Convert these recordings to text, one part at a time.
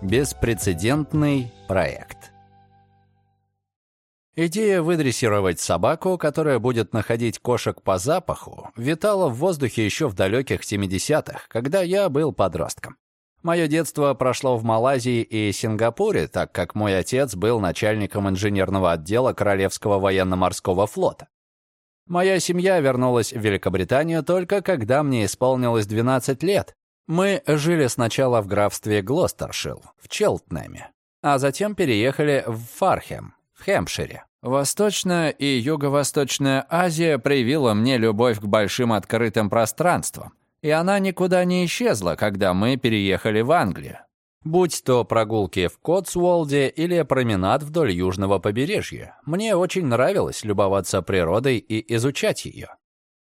Беспрецедентный проект. Идея выдрессировать собаку, которая будет находить кошек по запаху, витала в воздухе еще в далеких 70-х, когда я был подростком. Мое детство прошло в Малайзии и Сингапуре, так как мой отец был начальником инженерного отдела Королевского военно-морского флота. Моя семья вернулась в Великобританию только когда мне исполнилось 12 лет. Мы жили сначала в графстве Глостершилл, в Челтнеме, а затем переехали в Фархем, в Хэмпшире. Восточная и Юго-Восточная Азия привила мне любовь к большим открытым пространствам, и она никуда не исчезла, когда мы переехали в Англию. Будь то прогулки в Котсуолде или променад вдоль южного побережья, мне очень нравилось любоваться природой и изучать ее.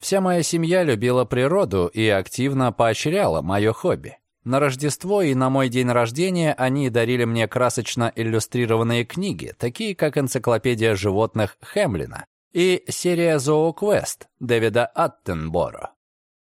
Вся моя семья любила природу и активно поощряла мое хобби. На Рождество и на мой день рождения они дарили мне красочно иллюстрированные книги, такие как «Энциклопедия животных Хемлина» и серия «Зооквест» Дэвида Аттенборо.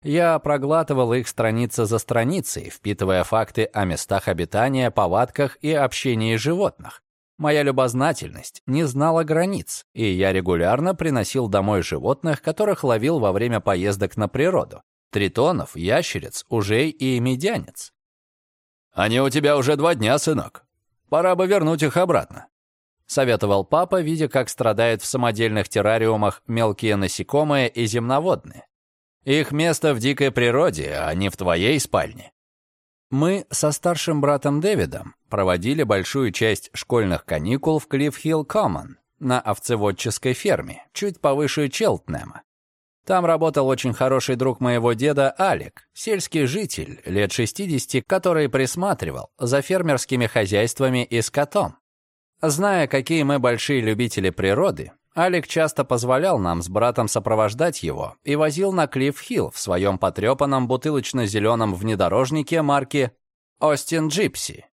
Я проглатывал их страница за страницей, впитывая факты о местах обитания, повадках и общении животных. Моя любознательность не знала границ, и я регулярно приносил домой животных, которых ловил во время поездок на природу. Тритонов, ящериц, ужей и медянец. «Они у тебя уже два дня, сынок. Пора бы вернуть их обратно», — советовал папа, видя, как страдают в самодельных террариумах мелкие насекомые и земноводные. Их место в дикой природе, а не в твоей спальне. Мы со старшим братом Дэвидом проводили большую часть школьных каникул в Клифф-Хилл Коммон на овцеводческой ферме, чуть повыше Челтнема. Там работал очень хороший друг моего деда Алик, сельский житель, лет 60, который присматривал за фермерскими хозяйствами и скотом. Зная, какие мы большие любители природы, Алик часто позволял нам с братом сопровождать его и возил на Клифф-Хилл в своем потрепанном бутылочно-зеленом внедорожнике марки «Остин Джипси».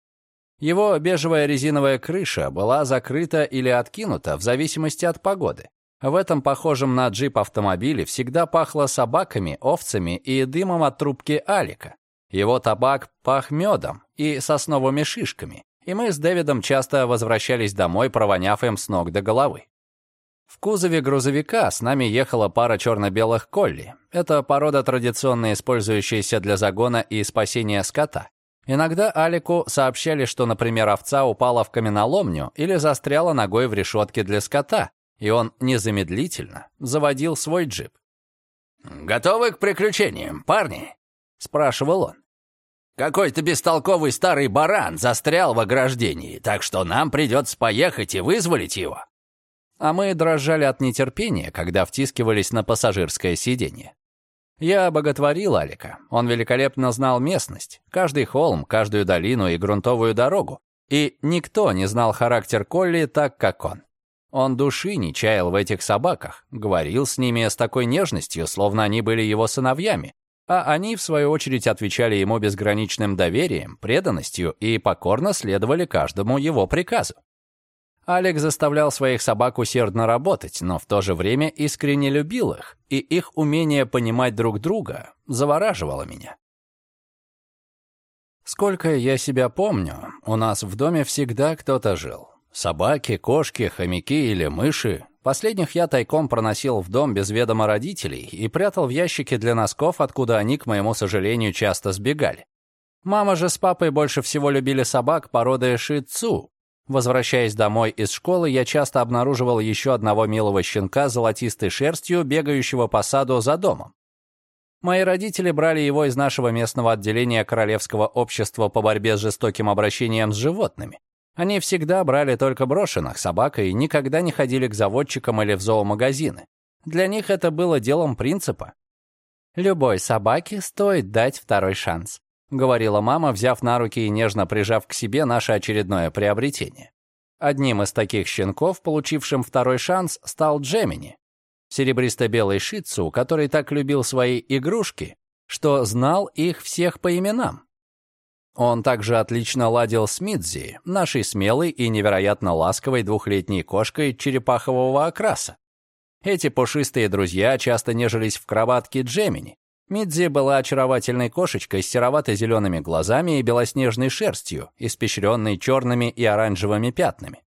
Его бежевая резиновая крыша была закрыта или откинута в зависимости от погоды. В этом похожем на джип автомобиле всегда пахло собаками, овцами и дымом от трубки Алика. Его табак пах медом и сосновыми шишками, и мы с Дэвидом часто возвращались домой, провоняв им с ног до головы. В кузове грузовика с нами ехала пара черно-белых колли. Это порода, традиционно использующаяся для загона и спасения скота. Иногда Алику сообщали, что, например, овца упала в каменоломню или застряла ногой в решетке для скота, и он незамедлительно заводил свой джип. «Готовы к приключениям, парни?» — спрашивал он. «Какой-то бестолковый старый баран застрял в ограждении, так что нам придется поехать и вызволить его а мы дрожали от нетерпения, когда втискивались на пассажирское сиденье. Я боготворил Алика. Он великолепно знал местность, каждый холм, каждую долину и грунтовую дорогу. И никто не знал характер Колли так, как он. Он души не чаял в этих собаках, говорил с ними с такой нежностью, словно они были его сыновьями, а они, в свою очередь, отвечали ему безграничным доверием, преданностью и покорно следовали каждому его приказу. Алек заставлял своих собак усердно работать, но в то же время искренне любил их, и их умение понимать друг друга завораживало меня. Сколько я себя помню, у нас в доме всегда кто-то жил. Собаки, кошки, хомяки или мыши. Последних я тайком проносил в дом без ведома родителей и прятал в ящике для носков, откуда они, к моему сожалению, часто сбегали. Мама же с папой больше всего любили собак породы шицу, Возвращаясь домой из школы, я часто обнаруживал еще одного милого щенка с золотистой шерстью, бегающего по саду за домом. Мои родители брали его из нашего местного отделения Королевского общества по борьбе с жестоким обращением с животными. Они всегда брали только брошенных собак и никогда не ходили к заводчикам или в зоомагазины. Для них это было делом принципа. Любой собаке стоит дать второй шанс. — говорила мама, взяв на руки и нежно прижав к себе наше очередное приобретение. Одним из таких щенков, получившим второй шанс, стал Джемини, серебристо-белый шицу, который так любил свои игрушки, что знал их всех по именам. Он также отлично ладил с Мидзи, нашей смелой и невероятно ласковой двухлетней кошкой черепахового окраса. Эти пушистые друзья часто нежились в кроватке Джемини, Мидзи была очаровательной кошечкой с серовато-зелеными глазами и белоснежной шерстью, испещренной черными и оранжевыми пятнами.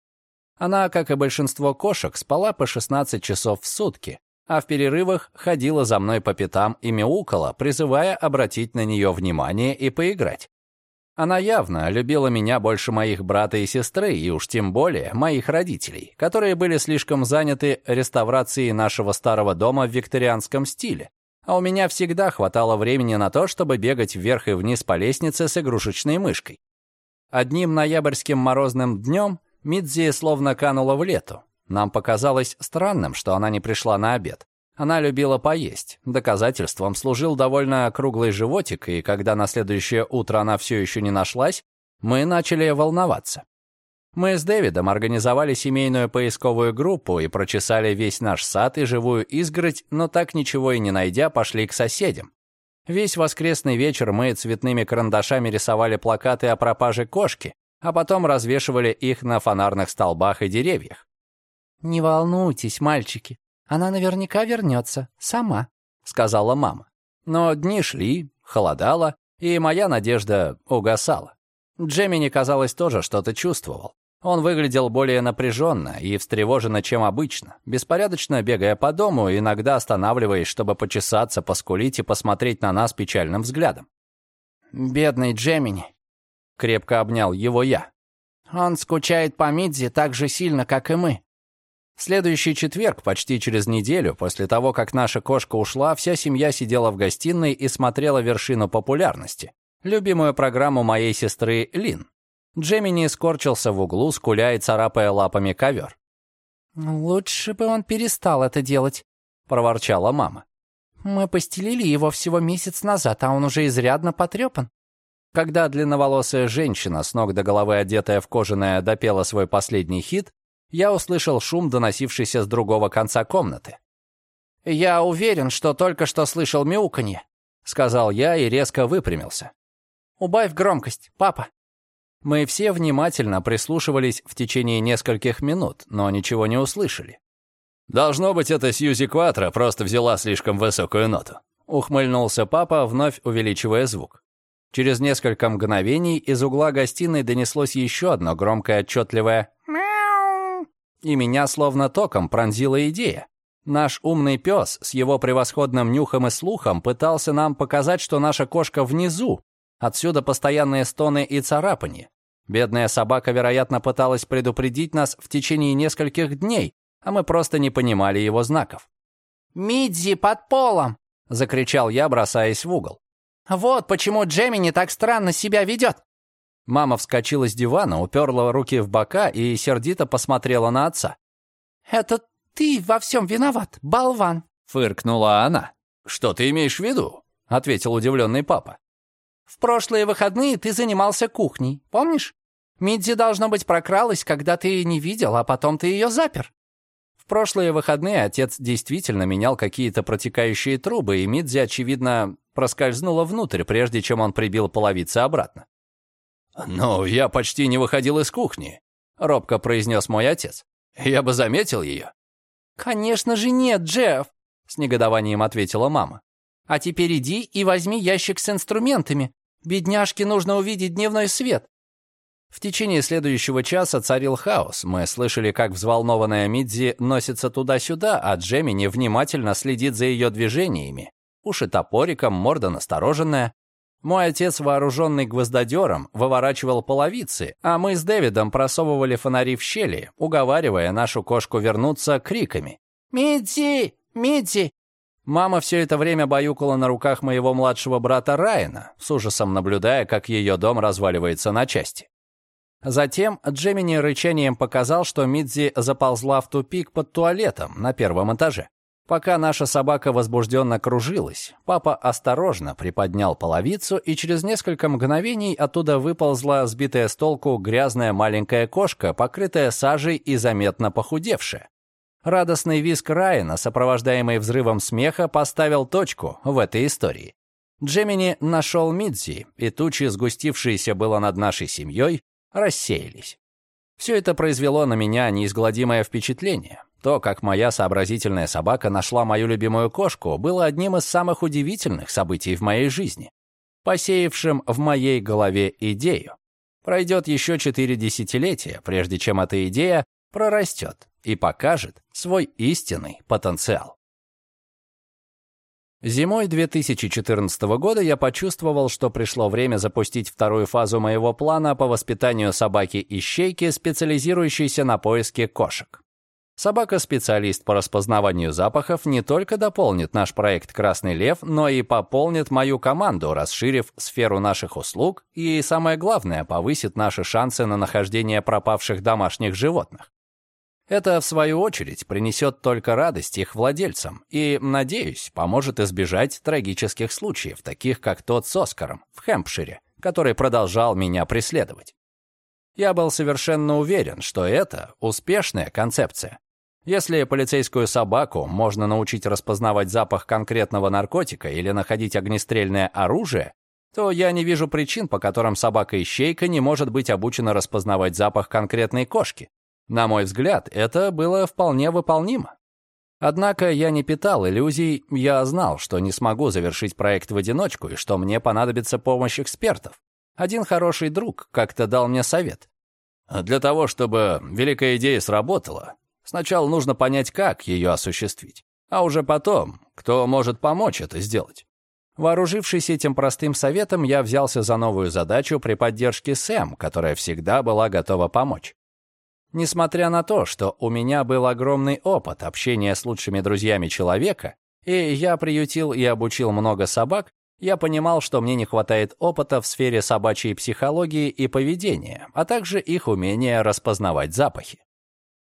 Она, как и большинство кошек, спала по 16 часов в сутки, а в перерывах ходила за мной по пятам и мяукала, призывая обратить на нее внимание и поиграть. Она явно любила меня больше моих брата и сестры, и уж тем более моих родителей, которые были слишком заняты реставрацией нашего старого дома в викторианском стиле, а у меня всегда хватало времени на то, чтобы бегать вверх и вниз по лестнице с игрушечной мышкой. Одним ноябрьским морозным днем Мидзи словно канула в лету. Нам показалось странным, что она не пришла на обед. Она любила поесть. Доказательством служил довольно круглый животик, и когда на следующее утро она все еще не нашлась, мы начали волноваться. Мы с Дэвидом организовали семейную поисковую группу и прочесали весь наш сад и живую изгородь, но так ничего и не найдя, пошли к соседям. Весь воскресный вечер мы цветными карандашами рисовали плакаты о пропаже кошки, а потом развешивали их на фонарных столбах и деревьях. «Не волнуйтесь, мальчики, она наверняка вернется, сама», — сказала мама. Но дни шли, холодало, и моя надежда угасала. Джемини, казалось, тоже что-то чувствовал. Он выглядел более напряженно и встревоженно, чем обычно, беспорядочно бегая по дому, иногда останавливаясь, чтобы почесаться, поскулить и посмотреть на нас печальным взглядом. «Бедный Джемини», — крепко обнял его я. «Он скучает по Мидзе так же сильно, как и мы». Следующий четверг, почти через неделю, после того, как наша кошка ушла, вся семья сидела в гостиной и смотрела вершину популярности. Любимую программу моей сестры Лин. Джемини скорчился в углу, скуля и царапая лапами ковер. «Лучше бы он перестал это делать», — проворчала мама. «Мы постелили его всего месяц назад, а он уже изрядно потрепан». Когда длинноволосая женщина, с ног до головы одетая в кожаное, допела свой последний хит, я услышал шум, доносившийся с другого конца комнаты. «Я уверен, что только что слышал мяуканье», — сказал я и резко выпрямился. «Убавь громкость, папа». Мы все внимательно прислушивались в течение нескольких минут, но ничего не услышали. «Должно быть, эта Сьюзи Кватро просто взяла слишком высокую ноту», ухмыльнулся папа, вновь увеличивая звук. Через несколько мгновений из угла гостиной донеслось еще одно громкое отчетливое «мяу», и меня словно током пронзила идея. Наш умный пес с его превосходным нюхом и слухом пытался нам показать, что наша кошка внизу, Отсюда постоянные стоны и царапанье. Бедная собака, вероятно, пыталась предупредить нас в течение нескольких дней, а мы просто не понимали его знаков. «Мидзи под полом!» — закричал я, бросаясь в угол. «Вот почему Джемини так странно себя ведет!» Мама вскочила с дивана, уперла руки в бока и сердито посмотрела на отца. «Это ты во всем виноват, болван!» — фыркнула она. «Что ты имеешь в виду?» — ответил удивленный папа. В прошлые выходные ты занимался кухней, помнишь? Мидзи, должно быть, прокралась, когда ты не видел, а потом ты ее запер. В прошлые выходные отец действительно менял какие-то протекающие трубы, и Мидзи, очевидно, проскользнула внутрь, прежде чем он прибил половицы обратно. «Ну, я почти не выходил из кухни», — робко произнес мой отец. «Я бы заметил ее». «Конечно же нет, Джефф», — с негодованием ответила мама. «А теперь иди и возьми ящик с инструментами. Бедняжке нужно увидеть дневной свет». В течение следующего часа царил хаос. Мы слышали, как взволнованная Мидзи носится туда-сюда, а Джемини внимательно следит за ее движениями. Уши топориком, морда настороженная. Мой отец, вооруженный гвоздодером, выворачивал половицы, а мы с Дэвидом просовывали фонари в щели, уговаривая нашу кошку вернуться криками. «Мидзи! Мидзи! Мама все это время баюкала на руках моего младшего брата Райана, с ужасом наблюдая, как ее дом разваливается на части. Затем Джемини рычанием показал, что Мидзи заползла в тупик под туалетом на первом этаже. Пока наша собака возбужденно кружилась, папа осторожно приподнял половицу, и через несколько мгновений оттуда выползла сбитая с толку грязная маленькая кошка, покрытая сажей и заметно похудевшая. Радостный визг Райана, сопровождаемый взрывом смеха, поставил точку в этой истории. Джемини нашел Мидзи, и тучи, сгустившиеся было над нашей семьей, рассеялись. Все это произвело на меня неизгладимое впечатление. То, как моя сообразительная собака нашла мою любимую кошку, было одним из самых удивительных событий в моей жизни, посеявшим в моей голове идею. Пройдет еще четыре десятилетия, прежде чем эта идея прорастет и покажет свой истинный потенциал. Зимой 2014 года я почувствовал, что пришло время запустить вторую фазу моего плана по воспитанию собаки-ищейки, специализирующейся на поиске кошек. Собака-специалист по распознаванию запахов не только дополнит наш проект «Красный лев», но и пополнит мою команду, расширив сферу наших услуг и, самое главное, повысит наши шансы на нахождение пропавших домашних животных. Это, в свою очередь, принесет только радость их владельцам и, надеюсь, поможет избежать трагических случаев, таких как тот с Оскаром в Хэмпшире, который продолжал меня преследовать. Я был совершенно уверен, что это успешная концепция. Если полицейскую собаку можно научить распознавать запах конкретного наркотика или находить огнестрельное оружие, то я не вижу причин, по которым собака-ищейка не может быть обучена распознавать запах конкретной кошки. На мой взгляд, это было вполне выполнимо. Однако я не питал иллюзий, я знал, что не смогу завершить проект в одиночку и что мне понадобится помощь экспертов. Один хороший друг как-то дал мне совет. Для того, чтобы великая идея сработала, сначала нужно понять, как ее осуществить, а уже потом, кто может помочь это сделать. Вооружившись этим простым советом, я взялся за новую задачу при поддержке Сэм, которая всегда была готова помочь. Несмотря на то, что у меня был огромный опыт общения с лучшими друзьями человека, и я приютил и обучил много собак, я понимал, что мне не хватает опыта в сфере собачьей психологии и поведения, а также их умения распознавать запахи.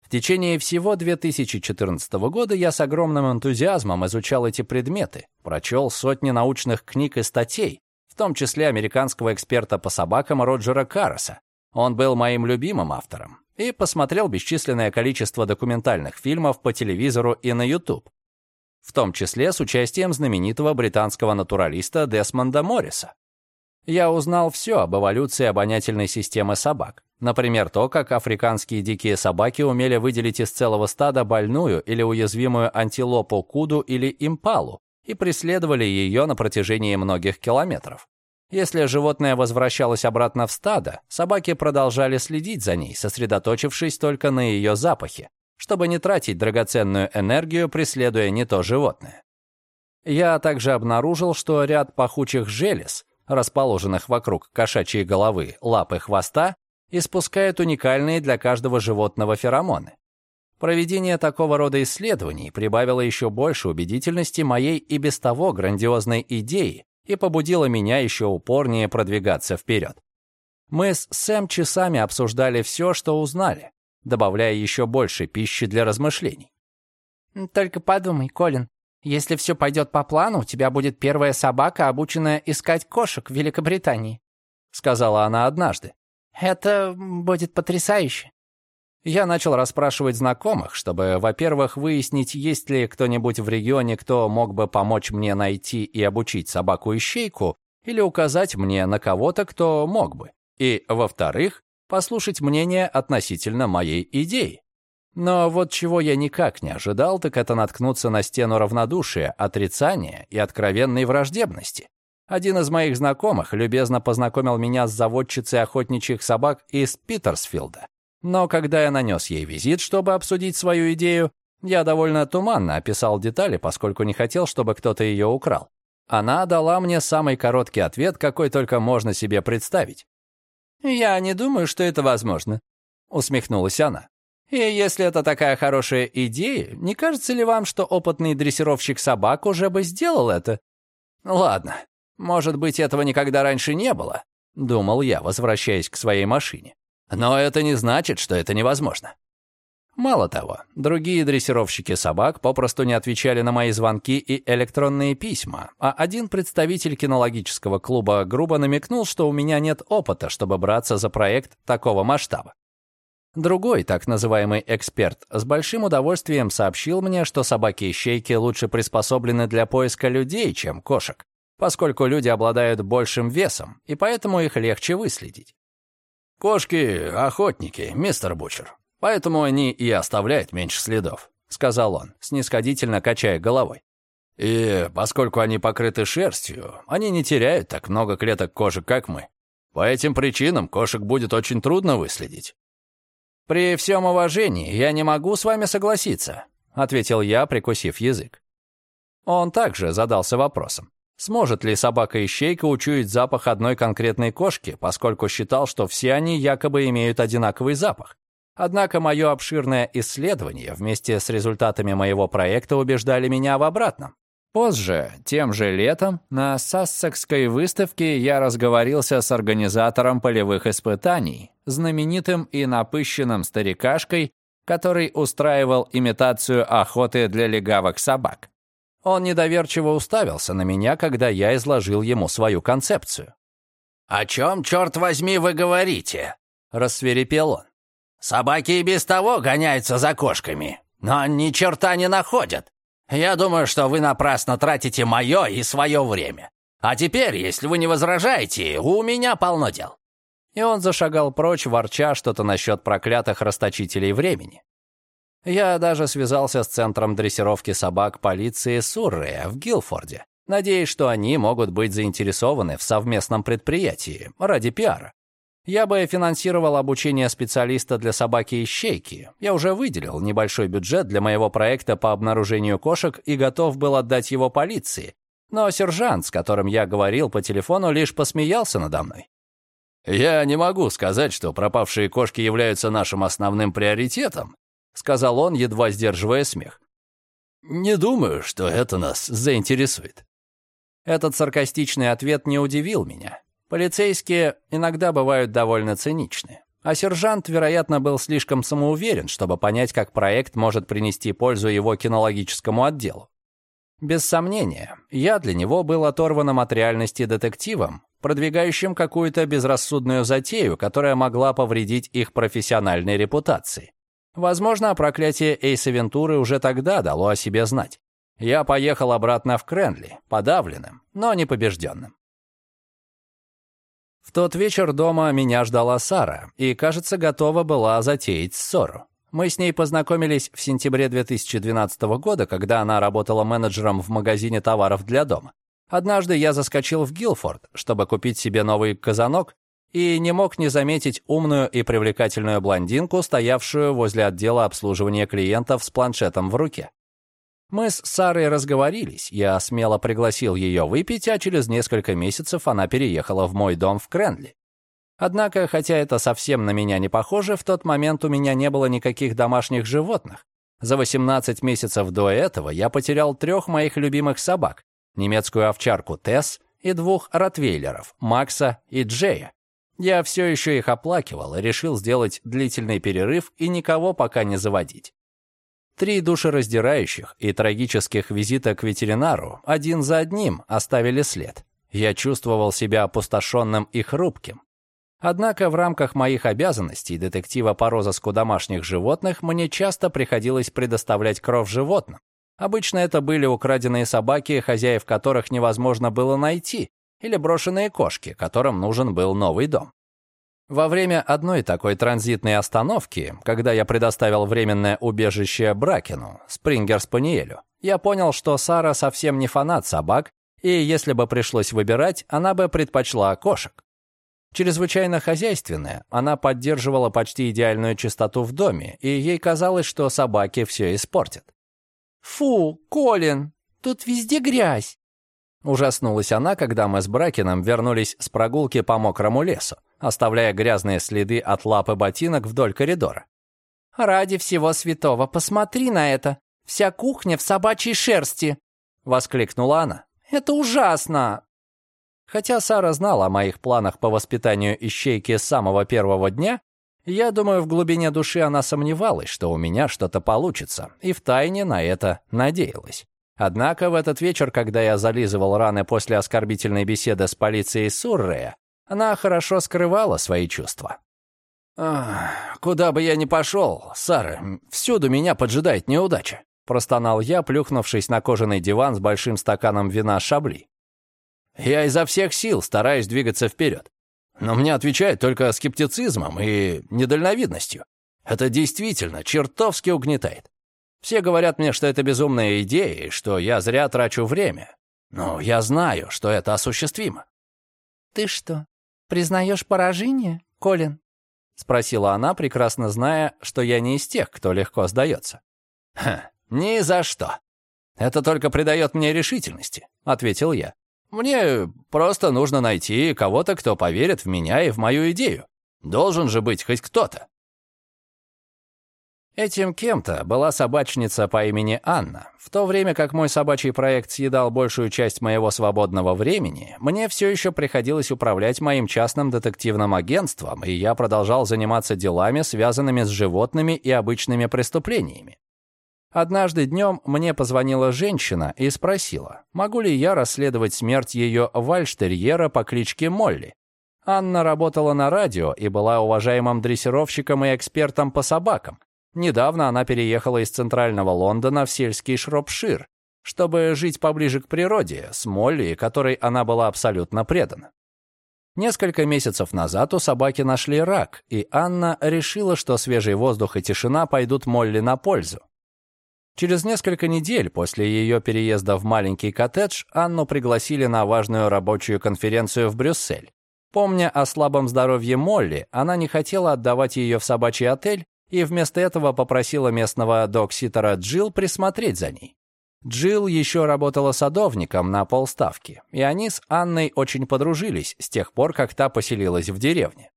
В течение всего 2014 года я с огромным энтузиазмом изучал эти предметы, прочел сотни научных книг и статей, в том числе американского эксперта по собакам Роджера Карреса. Он был моим любимым автором и посмотрел бесчисленное количество документальных фильмов по телевизору и на YouTube, в том числе с участием знаменитого британского натуралиста Десмонда Морриса. Я узнал все об эволюции обонятельной системы собак. Например, то, как африканские дикие собаки умели выделить из целого стада больную или уязвимую антилопу куду или импалу и преследовали ее на протяжении многих километров. Если животное возвращалось обратно в стадо, собаки продолжали следить за ней, сосредоточившись только на ее запахе, чтобы не тратить драгоценную энергию, преследуя не то животное. Я также обнаружил, что ряд пахучих желез, расположенных вокруг кошачьей головы, лап и хвоста, испускает уникальные для каждого животного феромоны. Проведение такого рода исследований прибавило еще больше убедительности моей и без того грандиозной идеи и побудило меня еще упорнее продвигаться вперед. Мы с Сэм часами обсуждали все, что узнали, добавляя еще больше пищи для размышлений. «Только подумай, Колин, если все пойдет по плану, у тебя будет первая собака, обученная искать кошек в Великобритании», сказала она однажды. «Это будет потрясающе». Я начал расспрашивать знакомых, чтобы, во-первых, выяснить, есть ли кто-нибудь в регионе, кто мог бы помочь мне найти и обучить собаку-ищейку, или указать мне на кого-то, кто мог бы. И, во-вторых, послушать мнение относительно моей идеи. Но вот чего я никак не ожидал, так это наткнуться на стену равнодушия, отрицания и откровенной враждебности. Один из моих знакомых любезно познакомил меня с заводчицей охотничьих собак из Питерсфилда. Но когда я нанес ей визит, чтобы обсудить свою идею, я довольно туманно описал детали, поскольку не хотел, чтобы кто-то ее украл. Она дала мне самый короткий ответ, какой только можно себе представить. «Я не думаю, что это возможно», — усмехнулась она. «И если это такая хорошая идея, не кажется ли вам, что опытный дрессировщик собак уже бы сделал это?» «Ладно, может быть, этого никогда раньше не было», — думал я, возвращаясь к своей машине. Но это не значит, что это невозможно. Мало того, другие дрессировщики собак попросту не отвечали на мои звонки и электронные письма, а один представитель кинологического клуба грубо намекнул, что у меня нет опыта, чтобы браться за проект такого масштаба. Другой, так называемый эксперт, с большим удовольствием сообщил мне, что собаки-ищейки лучше приспособлены для поиска людей, чем кошек, поскольку люди обладают большим весом, и поэтому их легче выследить. «Кошки — охотники, мистер Бучер, поэтому они и оставляют меньше следов», — сказал он, снисходительно качая головой. «И поскольку они покрыты шерстью, они не теряют так много клеток кожи, как мы. По этим причинам кошек будет очень трудно выследить». «При всем уважении я не могу с вами согласиться», ответил я, прикусив язык. Он также задался вопросом, сможет ли собака-ищейка учуять запах одной конкретной кошки, поскольку считал, что все они якобы имеют одинаковый запах. Однако мое обширное исследование вместе с результатами моего проекта убеждали меня в обратном. Позже, тем же летом, на Сассекской выставке я разговорился с организатором полевых испытаний, знаменитым и напыщенным старикашкой, который устраивал имитацию охоты для легавых собак. Он недоверчиво уставился на меня, когда я изложил ему свою концепцию. «О чем, черт возьми, вы говорите?» — рассверепел он. Собаки и без того гоняются за кошками, но ни черта не находят. Я думаю, что вы напрасно тратите мое и свое время. А теперь, если вы не возражаете, у меня полно дел». И он зашагал прочь, ворча что-то насчет проклятых расточителей времени. Я даже связался с центром дрессировки собак полиции Суррея в Гилфорде, надеясь, что они могут быть заинтересованы в совместном предприятии ради пиара. Я бы финансировал обучение специалиста для собаки-ищейки. Я уже выделил небольшой бюджет для моего проекта по обнаружению кошек и готов был отдать его полиции. Но сержант, с которым я говорил по телефону, лишь посмеялся надо мной. «Я не могу сказать, что пропавшие кошки являются нашим основным приоритетом», сказал он, едва сдерживая смех. «Не думаю, что это нас заинтересует». Этот саркастичный ответ не удивил меня. Полицейские иногда бывают довольно циничны. А сержант, вероятно, был слишком самоуверен, чтобы понять, как проект может принести пользу его кинологическому отделу. Без сомнения, я для него был оторванным от реальности детективом, продвигающим какую-то безрассудную затею, которая могла повредить их профессиональной репутации. Возможно, проклятие Эйса Вентуры уже тогда дало о себе знать. Я поехал обратно в Кренли, подавленным, но не побежденным. В тот вечер дома меня ждала Сара и, кажется, готова была затеять ссору. Мы с ней познакомились в сентябре 2012 года, когда она работала менеджером в магазине товаров для дома. Однажды я заскочил в Гилфорд, чтобы купить себе новый казанок, и не мог не заметить умную и привлекательную блондинку, стоявшую возле отдела обслуживания клиентов с планшетом в руке. Мы с Сарой разговорились, я смело пригласил ее выпить, а через несколько месяцев она переехала в мой дом в Кренли. Однако, хотя это совсем на меня не похоже, в тот момент у меня не было никаких домашних животных. За 18 месяцев до этого я потерял трех моих любимых собак, немецкую овчарку Тесс и двух ротвейлеров, Макса и Джея. Я все еще их оплакивал и решил сделать длительный перерыв и никого пока не заводить. Три душераздирающих и трагических визита к ветеринару один за одним оставили след. Я чувствовал себя опустошенным и хрупким. Однако в рамках моих обязанностей детектива по розыску домашних животных мне часто приходилось предоставлять кровь животным. Обычно это были украденные собаки, хозяев которых невозможно было найти, или брошенные кошки, которым нужен был новый дом. Во время одной такой транзитной остановки, когда я предоставил временное убежище Бракину, Спрингер-спаниелю, я понял, что Сара совсем не фанат собак, и если бы пришлось выбирать, она бы предпочла кошек. Чрезвычайно хозяйственная, она поддерживала почти идеальную чистоту в доме, и ей казалось, что собаки все испортят. «Фу, Колин, тут везде грязь!» Ужаснулась она, когда мы с Бракином вернулись с прогулки по мокрому лесу, оставляя грязные следы от лапы ботинок вдоль коридора. «Ради всего святого, посмотри на это! Вся кухня в собачьей шерсти!» — воскликнула она. «Это ужасно!» Хотя Сара знала о моих планах по воспитанию ищейки с самого первого дня, я думаю, в глубине души она сомневалась, что у меня что-то получится, и втайне на это надеялась. Однако в этот вечер, когда я зализывал раны после оскорбительной беседы с полицией Суррея, она хорошо скрывала свои чувства. «Куда бы я ни пошел, Сара, всюду меня поджидает неудача», простонал я, плюхнувшись на кожаный диван с большим стаканом вина Шабли. «Я изо всех сил стараюсь двигаться вперед, но мне отвечают только скептицизмом и недальновидностью. Это действительно чертовски угнетает. Все говорят мне, что это безумная идея и что я зря трачу время. Но я знаю, что это осуществимо». «Ты что, признаешь поражение, Колин?» — спросила она, прекрасно зная, что я не из тех, кто легко сдается. «Хм, ни за что. Это только придает мне решительности», — ответил я. «Мне просто нужно найти кого-то, кто поверит в меня и в мою идею. Должен же быть хоть кто-то». Этим кем-то была собачница по имени Анна. В то время как мой собачий проект съедал большую часть моего свободного времени, мне все еще приходилось управлять моим частным детективным агентством, и я продолжал заниматься делами, связанными с животными и обычными преступлениями. Однажды днем мне позвонила женщина и спросила, могу ли я расследовать смерть ее вальштерьера по кличке Молли. Анна работала на радио и была уважаемым дрессировщиком и экспертом по собакам, Недавно она переехала из центрального Лондона в сельский Шропшир, чтобы жить поближе к природе, с Молли, которой она была абсолютно предана. Несколько месяцев назад у собаки нашли рак, и Анна решила, что свежий воздух и тишина пойдут Молли на пользу. Через несколько недель после ее переезда в маленький коттедж Анну пригласили на важную рабочую конференцию в Брюссель. Помня о слабом здоровье Молли, она не хотела отдавать ее в собачий отель и вместо этого попросила местного докситера Джилл присмотреть за ней. Джилл еще работала садовником на полставки, и они с Анной очень подружились с тех пор, как та поселилась в деревне.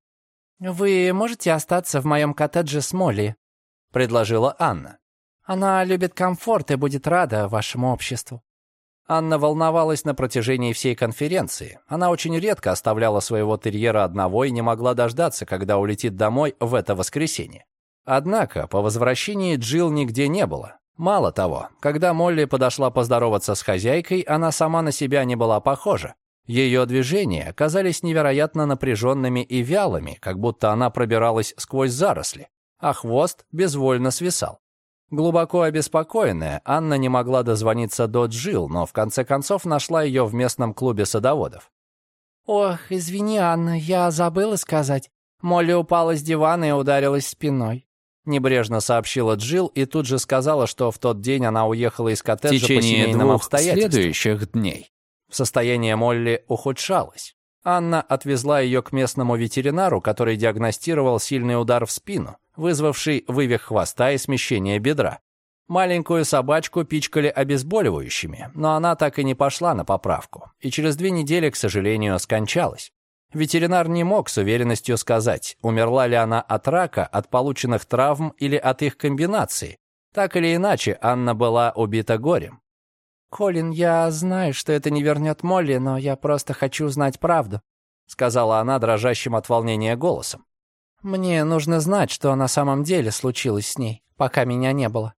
«Вы можете остаться в моем коттедже с Молли?» — предложила Анна. «Она любит комфорт и будет рада вашему обществу». Анна волновалась на протяжении всей конференции. Она очень редко оставляла своего терьера одного и не могла дождаться, когда улетит домой в это воскресенье. Однако по возвращении Джилл нигде не было. Мало того, когда Молли подошла поздороваться с хозяйкой, она сама на себя не была похожа. Ее движения казались невероятно напряженными и вялыми, как будто она пробиралась сквозь заросли, а хвост безвольно свисал. Глубоко обеспокоенная, Анна не могла дозвониться до Джилл, но в конце концов нашла ее в местном клубе садоводов. «Ох, извини, Анна, я забыла сказать. Молли упала с дивана и ударилась спиной. Небрежно сообщила Джилл и тут же сказала, что в тот день она уехала из коттеджа в течение по семейным двух обстоятельствам. следующих дней. Состояние Молли ухудшалось. Анна отвезла ее к местному ветеринару, который диагностировал сильный удар в спину, вызвавший вывих хвоста и смещение бедра. Маленькую собачку пичкали обезболивающими, но она так и не пошла на поправку, и через две недели, к сожалению, скончалась. Ветеринар не мог с уверенностью сказать, умерла ли она от рака, от полученных травм или от их комбинации. Так или иначе, Анна была убита горем. «Колин, я знаю, что это не вернет Молли, но я просто хочу знать правду», сказала она дрожащим от волнения голосом. «Мне нужно знать, что на самом деле случилось с ней, пока меня не было».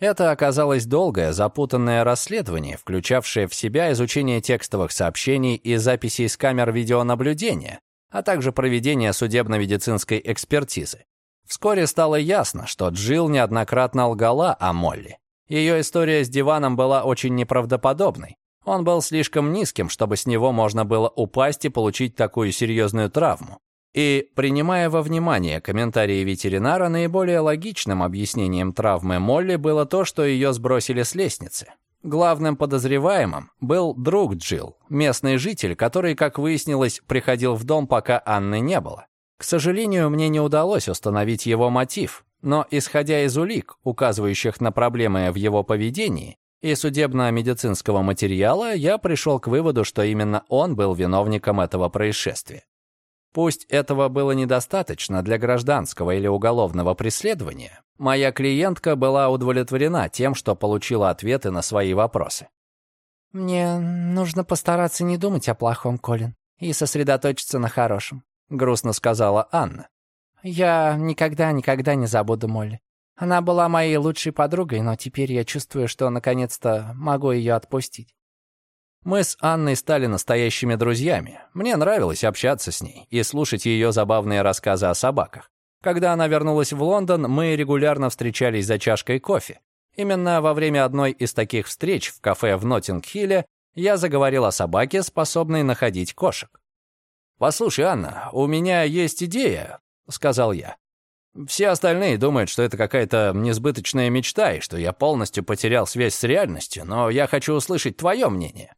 Это оказалось долгое, запутанное расследование, включавшее в себя изучение текстовых сообщений и записей с камер видеонаблюдения, а также проведение судебно-медицинской экспертизы. Вскоре стало ясно, что Джилл неоднократно лгала о Молли. Ее история с диваном была очень неправдоподобной. Он был слишком низким, чтобы с него можно было упасть и получить такую серьезную травму. И, принимая во внимание комментарии ветеринара, наиболее логичным объяснением травмы Молли было то, что ее сбросили с лестницы. Главным подозреваемым был друг Джилл, местный житель, который, как выяснилось, приходил в дом, пока Анны не было. К сожалению, мне не удалось установить его мотив, но, исходя из улик, указывающих на проблемы в его поведении, и судебно-медицинского материала, я пришел к выводу, что именно он был виновником этого происшествия. Пусть этого было недостаточно для гражданского или уголовного преследования, моя клиентка была удовлетворена тем, что получила ответы на свои вопросы. «Мне нужно постараться не думать о плохом, Колин, и сосредоточиться на хорошем», — грустно сказала Анна. «Я никогда-никогда не забуду Молли. Она была моей лучшей подругой, но теперь я чувствую, что наконец-то могу ее отпустить. Мы с Анной стали настоящими друзьями. Мне нравилось общаться с ней и слушать ее забавные рассказы о собаках. Когда она вернулась в Лондон, мы регулярно встречались за чашкой кофе. Именно во время одной из таких встреч в кафе в Ноттинг-Хилле я заговорил о собаке, способной находить кошек. «Послушай, Анна, у меня есть идея», — сказал я. Все остальные думают, что это какая-то несбыточная мечта и что я полностью потерял связь с реальностью, но я хочу услышать твое мнение».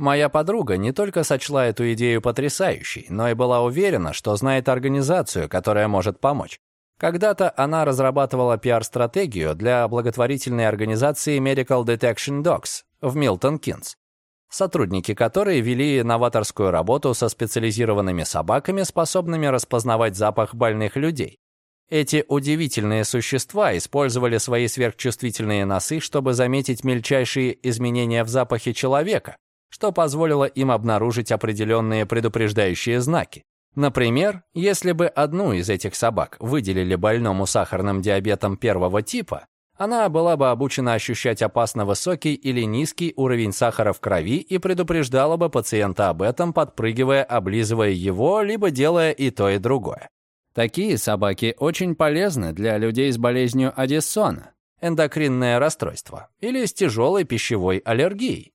Моя подруга не только сочла эту идею потрясающей, но и была уверена, что знает организацию, которая может помочь. Когда-то она разрабатывала пиар-стратегию для благотворительной организации Medical Detection Dogs в Милтон-Кинс, сотрудники которой вели новаторскую работу со специализированными собаками, способными распознавать запах больных людей. Эти удивительные существа использовали свои сверхчувствительные носы, чтобы заметить мельчайшие изменения в запахе человека, что позволило им обнаружить определенные предупреждающие знаки. Например, если бы одну из этих собак выделили больному сахарным диабетом первого типа, она была бы обучена ощущать опасно высокий или низкий уровень сахара в крови и предупреждала бы пациента об этом, подпрыгивая, облизывая его, либо делая и то, и другое. Такие собаки очень полезны для людей с болезнью Аддисона, эндокринное расстройство, или с тяжелой пищевой аллергией.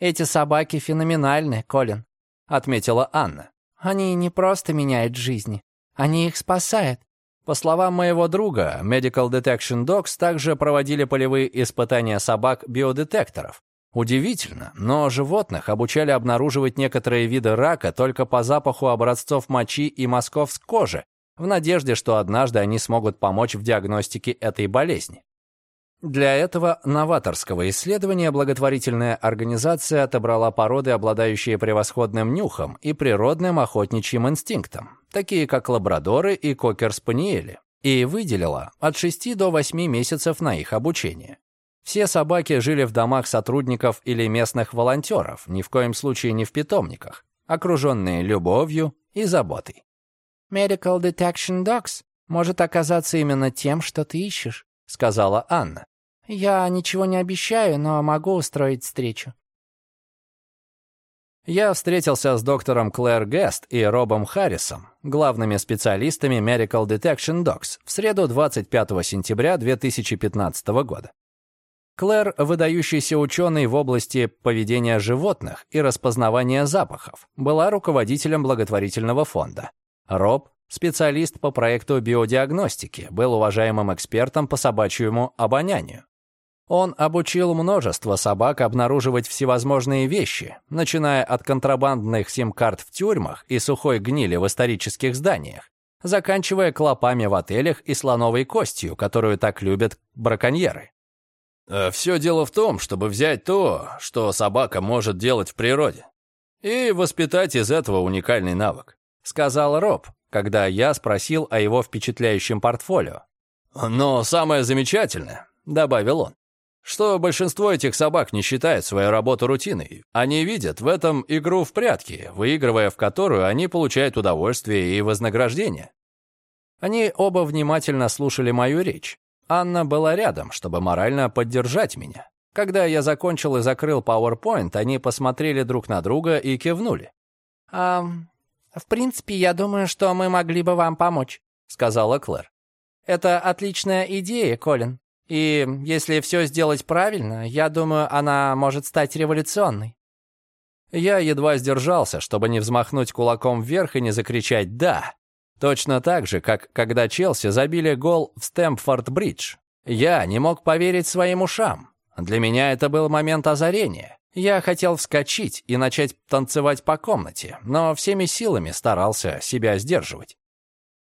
«Эти собаки феноменальны, Колин», — отметила Анна. «Они не просто меняют жизни, они их спасают». По словам моего друга, Medical Detection Dogs также проводили полевые испытания собак-биодетекторов. Удивительно, но животных обучали обнаруживать некоторые виды рака только по запаху образцов мочи и мазков с кожи, в надежде, что однажды они смогут помочь в диагностике этой болезни. Для этого новаторского исследования благотворительная организация отобрала породы, обладающие превосходным нюхом и природным охотничьим инстинктом, такие как лабрадоры и кокер-спаниели, и выделила от 6 до 8 месяцев на их обучение. Все собаки жили в домах сотрудников или местных волонтеров, ни в коем случае не в питомниках, окруженные любовью и заботой. «Medical Detection Dogs может оказаться именно тем, что ты ищешь», — сказала Анна. «Я ничего не обещаю, но могу устроить встречу». Я встретился с доктором Клэр Гест и Робом Харрисом, главными специалистами Medical Detection Dogs, в среду 25 сентября 2015 года. Клэр – выдающийся ученый в области поведения животных и распознавания запахов, была руководителем благотворительного фонда. Роб – специалист по проекту биодиагностики, был уважаемым экспертом по собачьему обонянию. Он обучил множество собак обнаруживать всевозможные вещи, начиная от контрабандных сим-карт в тюрьмах и сухой гнили в исторических зданиях, заканчивая клопами в отелях и слоновой костью, которую так любят браконьеры. Э, Все дело в том, чтобы взять то, что собака может делать в природе, и воспитать из этого уникальный навык, сказал Роб, когда я спросил о его впечатляющем портфолио. Но самое замечательное, добавил он, что большинство этих собак не считает свою работу рутиной. Они видят в этом игру в прятки, выигрывая в которую они получают удовольствие и вознаграждение. Они оба внимательно слушали мою речь. Анна была рядом, чтобы морально поддержать меня. Когда я закончил и закрыл PowerPoint, они посмотрели друг на друга и кивнули. «А, в принципе, я думаю, что мы могли бы вам помочь», — сказала Клэр. «Это отличная идея, Колин. И если все сделать правильно, я думаю, она может стать революционной. Я едва сдержался, чтобы не взмахнуть кулаком вверх и не закричать «да». Точно так же, как когда Челси забили гол в Стэмпфорд-Бридж. Я не мог поверить своим ушам. Для меня это был момент озарения. Я хотел вскочить и начать танцевать по комнате, но всеми силами старался себя сдерживать.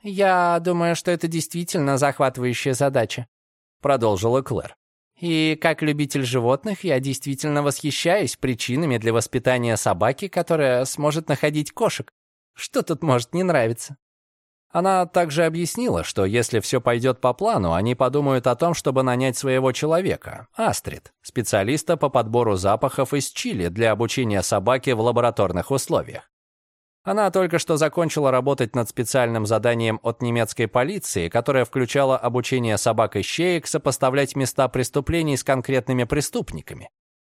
«Я думаю, что это действительно захватывающая задача», — продолжила Клэр. «И как любитель животных я действительно восхищаюсь причинами для воспитания собаки, которая сможет находить кошек. Что тут может не нравиться?» Она также объяснила, что если все пойдет по плану, они подумают о том, чтобы нанять своего человека, Астрид, специалиста по подбору запахов из Чили для обучения собаки в лабораторных условиях. Она только что закончила работать над специальным заданием от немецкой полиции, которое включало обучение собак и щеек сопоставлять места преступлений с конкретными преступниками.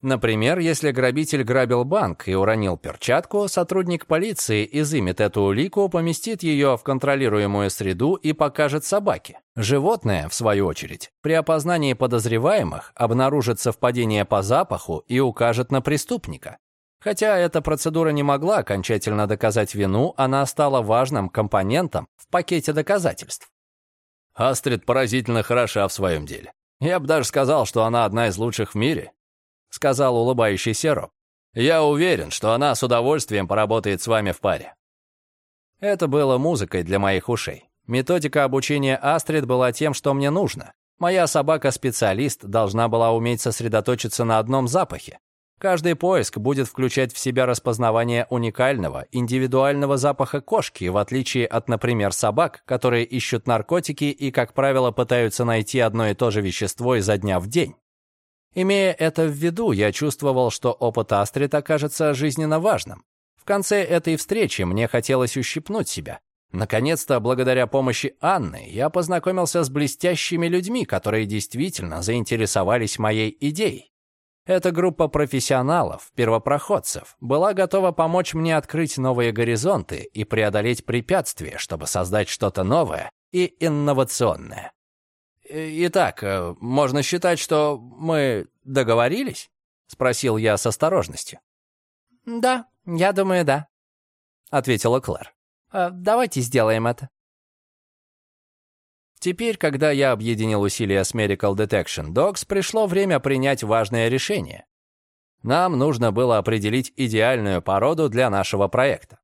Например, если грабитель грабил банк и уронил перчатку, сотрудник полиции изымет эту улику, поместит ее в контролируемую среду и покажет собаке. Животное, в свою очередь, при опознании подозреваемых обнаружит совпадение по запаху и укажет на преступника. Хотя эта процедура не могла окончательно доказать вину, она стала важным компонентом в пакете доказательств. Астрид поразительно хороша в своем деле. Я бы даже сказал, что она одна из лучших в мире», — сказал улыбающийся Роб. «Я уверен, что она с удовольствием поработает с вами в паре». Это было музыкой для моих ушей. Методика обучения Астрид была тем, что мне нужно. Моя собака-специалист должна была уметь сосредоточиться на одном запахе. Каждый поиск будет включать в себя распознавание уникального, индивидуального запаха кошки, в отличие от, например, собак, которые ищут наркотики и, как правило, пытаются найти одно и то же вещество изо дня в день. Имея это в виду, я чувствовал, что опыт Астрид окажется жизненно важным. В конце этой встречи мне хотелось ущипнуть себя. Наконец-то, благодаря помощи Анны, я познакомился с блестящими людьми, которые действительно заинтересовались моей идеей. Эта группа профессионалов, первопроходцев, была готова помочь мне открыть новые горизонты и преодолеть препятствия, чтобы создать что-то новое и инновационное. «Итак, э, можно считать, что мы договорились?» — спросил я с осторожностью. «Да, я думаю, да», — ответила Клэр. А, давайте сделаем это». Теперь, когда я объединил усилия с Medical Detection Dogs, пришло время принять важное решение. Нам нужно было определить идеальную породу для нашего проекта.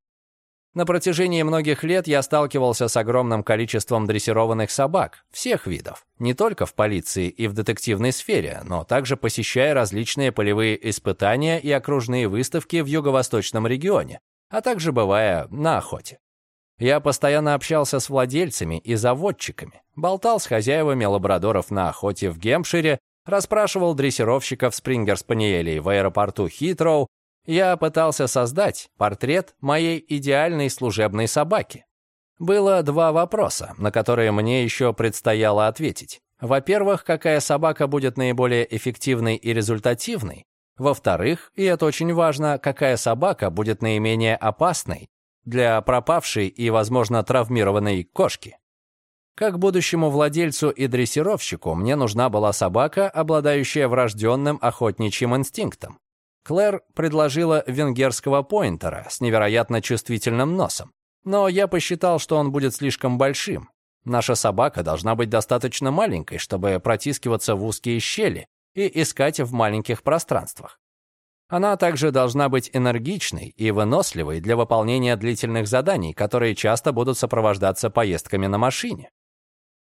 На протяжении многих лет я сталкивался с огромным количеством дрессированных собак, всех видов, не только в полиции и в детективной сфере, но также посещая различные полевые испытания и окружные выставки в юго-восточном регионе, а также бывая на охоте. Я постоянно общался с владельцами и заводчиками, болтал с хозяевами лабрадоров на охоте в Гемпшире, расспрашивал дрессировщиков спрингер-спаниелей в аэропорту Хитроу. Я пытался создать портрет моей идеальной служебной собаки. Было два вопроса, на которые мне еще предстояло ответить. Во-первых, какая собака будет наиболее эффективной и результативной? Во-вторых, и это очень важно, какая собака будет наименее опасной для пропавшей и, возможно, травмированной кошки. Как будущему владельцу и дрессировщику мне нужна была собака, обладающая врожденным охотничьим инстинктом. Клэр предложила венгерского поинтера с невероятно чувствительным носом. Но я посчитал, что он будет слишком большим. Наша собака должна быть достаточно маленькой, чтобы протискиваться в узкие щели и искать в маленьких пространствах. Она также должна быть энергичной и выносливой для выполнения длительных заданий, которые часто будут сопровождаться поездками на машине.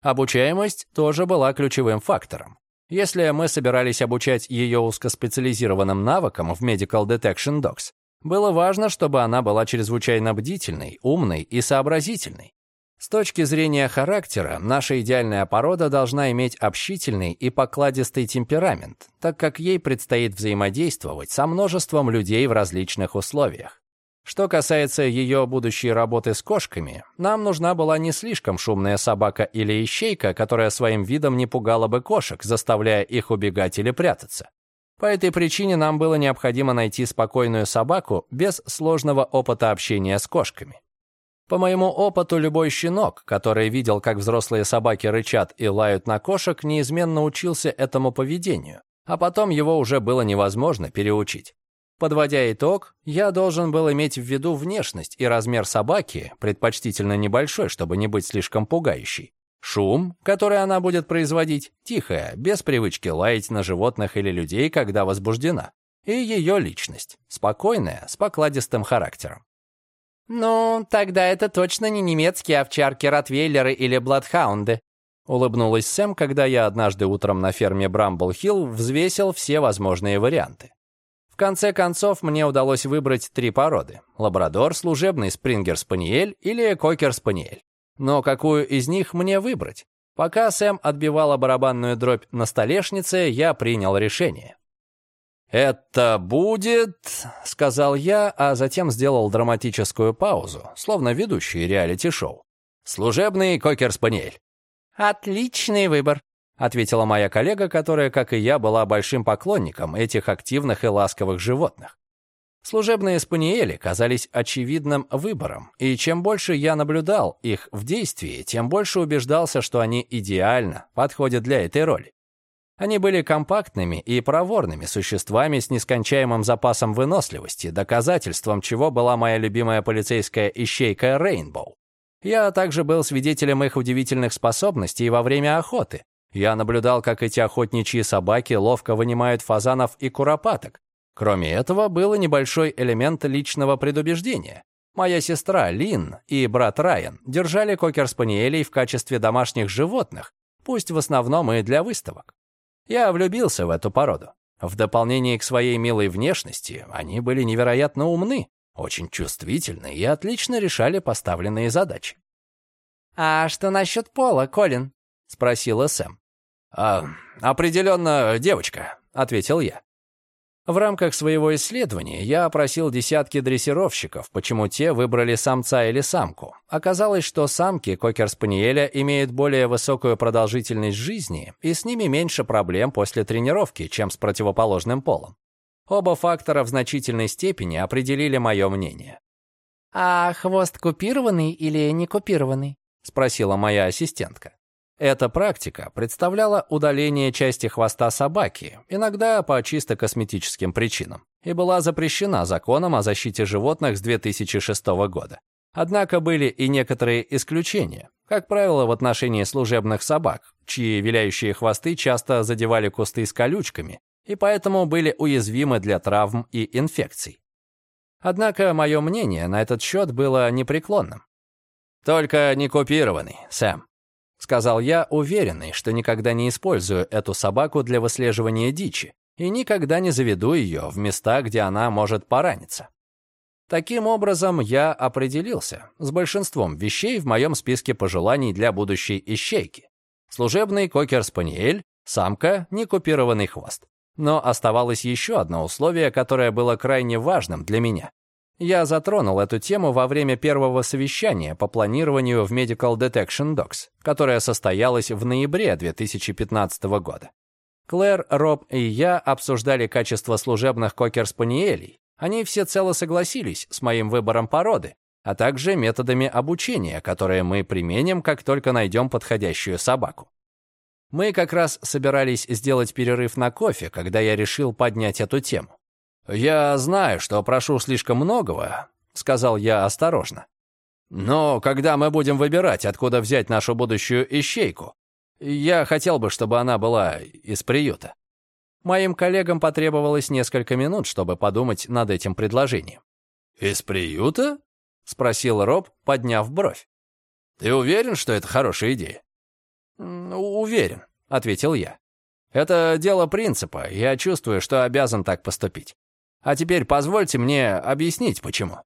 Обучаемость тоже была ключевым фактором. Если мы собирались обучать ее узкоспециализированным навыкам в Medical Detection Dogs, было важно, чтобы она была чрезвычайно бдительной, умной и сообразительной. С точки зрения характера, наша идеальная порода должна иметь общительный и покладистый темперамент, так как ей предстоит взаимодействовать со множеством людей в различных условиях. Что касается ее будущей работы с кошками, нам нужна была не слишком шумная собака или ищейка, которая своим видом не пугала бы кошек, заставляя их убегать или прятаться. По этой причине нам было необходимо найти спокойную собаку без сложного опыта общения с кошками. По моему опыту, любой щенок, который видел, как взрослые собаки рычат и лают на кошек, неизменно учился этому поведению, а потом его уже было невозможно переучить. Подводя итог, я должен был иметь в виду внешность и размер собаки, предпочтительно небольшой, чтобы не быть слишком пугающей. Шум, который она будет производить, тихая, без привычки лаять на животных или людей, когда возбуждена. И ее личность, спокойная, с покладистым характером. «Ну, тогда это точно не немецкие овчарки, ротвейлеры или бладхаунды», улыбнулась Сэм, когда я однажды утром на ферме Брамбл-Хилл взвесил все возможные варианты. В конце концов, мне удалось выбрать три породы. Лабрадор, служебный спрингер-спаниель или кокер-спаниель. Но какую из них мне выбрать? Пока Сэм отбивала барабанную дробь на столешнице, я принял решение. «Это будет...» — сказал я, а затем сделал драматическую паузу, словно ведущий реалити-шоу. «Служебный кокер-спаниель». «Отличный выбор», — ответила моя коллега, которая, как и я, была большим поклонником этих активных и ласковых животных. Служебные спаниели казались очевидным выбором, и чем больше я наблюдал их в действии, тем больше убеждался, что они идеально подходят для этой роли. Они были компактными и проворными существами с нескончаемым запасом выносливости, доказательством чего была моя любимая полицейская ищейка Рейнбоу. Я также был свидетелем их удивительных способностей во время охоты. Я наблюдал, как эти охотничьи собаки ловко вынимают фазанов и куропаток. Кроме этого, был небольшой элемент личного предубеждения. Моя сестра Лин и брат Райан держали кокер-спаниелей в качестве домашних животных, пусть в основном и для выставок. Я влюбился в эту породу. В дополнение к своей милой внешности, они были невероятно умны, очень чувствительны и отлично решали поставленные задачи. «А что насчет пола, Колин?» — спросила Сэм. «А, «Определенно девочка», — ответил я. В рамках своего исследования я опросил десятки дрессировщиков, почему те выбрали самца или самку. Оказалось, что самки кокер-спаниеля имеют более высокую продолжительность жизни, и с ними меньше проблем после тренировки, чем с противоположным полом. Оба фактора в значительной степени определили мое мнение. «А хвост купированный или не купированный?» — спросила моя ассистентка. Эта практика представляла удаление части хвоста собаки, иногда по чисто косметическим причинам, и была запрещена законом о защите животных с 2006 года. Однако были и некоторые исключения, как правило, в отношении служебных собак, чьи виляющие хвосты часто задевали кусты с колючками и поэтому были уязвимы для травм и инфекций. Однако мое мнение на этот счет было непреклонным. «Только не купированный, Сэм», — сказал я, уверенный, что никогда не использую эту собаку для выслеживания дичи и никогда не заведу ее в места, где она может пораниться. Таким образом, я определился с большинством вещей в моем списке пожеланий для будущей ищейки. Служебный кокер-спаниель, самка, некупированный хвост. Но оставалось еще одно условие, которое было крайне важным для меня. Я затронул эту тему во время первого совещания по планированию в Medical Detection Docs, которое состоялось в ноябре 2015 года. Клэр, Роб и я обсуждали качество служебных кокер-спаниелей. Они всецело согласились с моим выбором породы, а также методами обучения, которые мы применим, как только найдем подходящую собаку. Мы как раз собирались сделать перерыв на кофе, когда я решил поднять эту тему. «Я знаю, что прошу слишком многого», — сказал я осторожно. «Но когда мы будем выбирать, откуда взять нашу будущую ищейку, я хотел бы, чтобы она была из приюта». Моим коллегам потребовалось несколько минут, чтобы подумать над этим предложением. «Из приюта?» — спросил Роб, подняв бровь. «Ты уверен, что это хорошая идея?» «Уверен», — ответил я. «Это дело принципа, я чувствую, что обязан так поступить. А теперь позвольте мне объяснить, почему.